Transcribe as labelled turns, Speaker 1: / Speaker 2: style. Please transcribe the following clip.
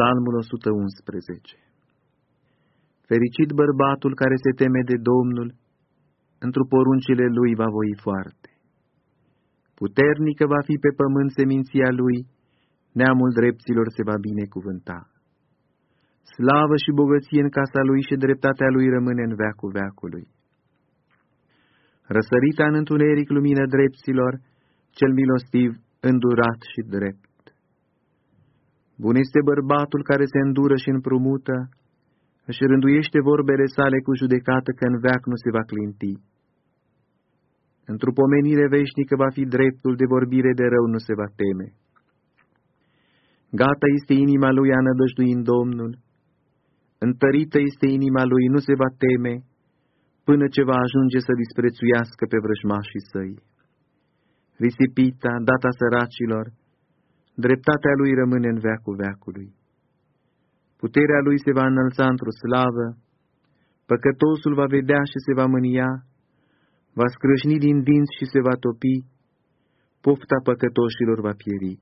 Speaker 1: Psalmul 111 Fericit bărbatul care se teme de Domnul, într-o poruncile lui va voi foarte. Puternică va fi pe pământ seminția lui, neamul dreptilor se va binecuvânta. Slavă și bogăție în casa lui și dreptatea lui rămâne în veacul veacului. Răsărita în întuneric lumină dreptilor, cel milostiv, îndurat și drept. Bun este bărbatul care se îndură și împrumută, își rânduiește vorbele sale cu judecată că în veac nu se va clinti. Într-o pomenire veșnică va fi dreptul de vorbire de rău, nu se va teme. Gata este inima lui a nădăjdui în Domnul, întărită este inima lui, nu se va teme, până ce va ajunge să disprețuiască pe vrăjmașii săi. Risipita, data săracilor, dreptatea lui rămâne în veacul veacului. Puterea lui se va înălța într-o slavă, păcătosul va vedea și se va mânia, va scrâșni din dinți și se va topi, pofta păcătoșilor va pieri.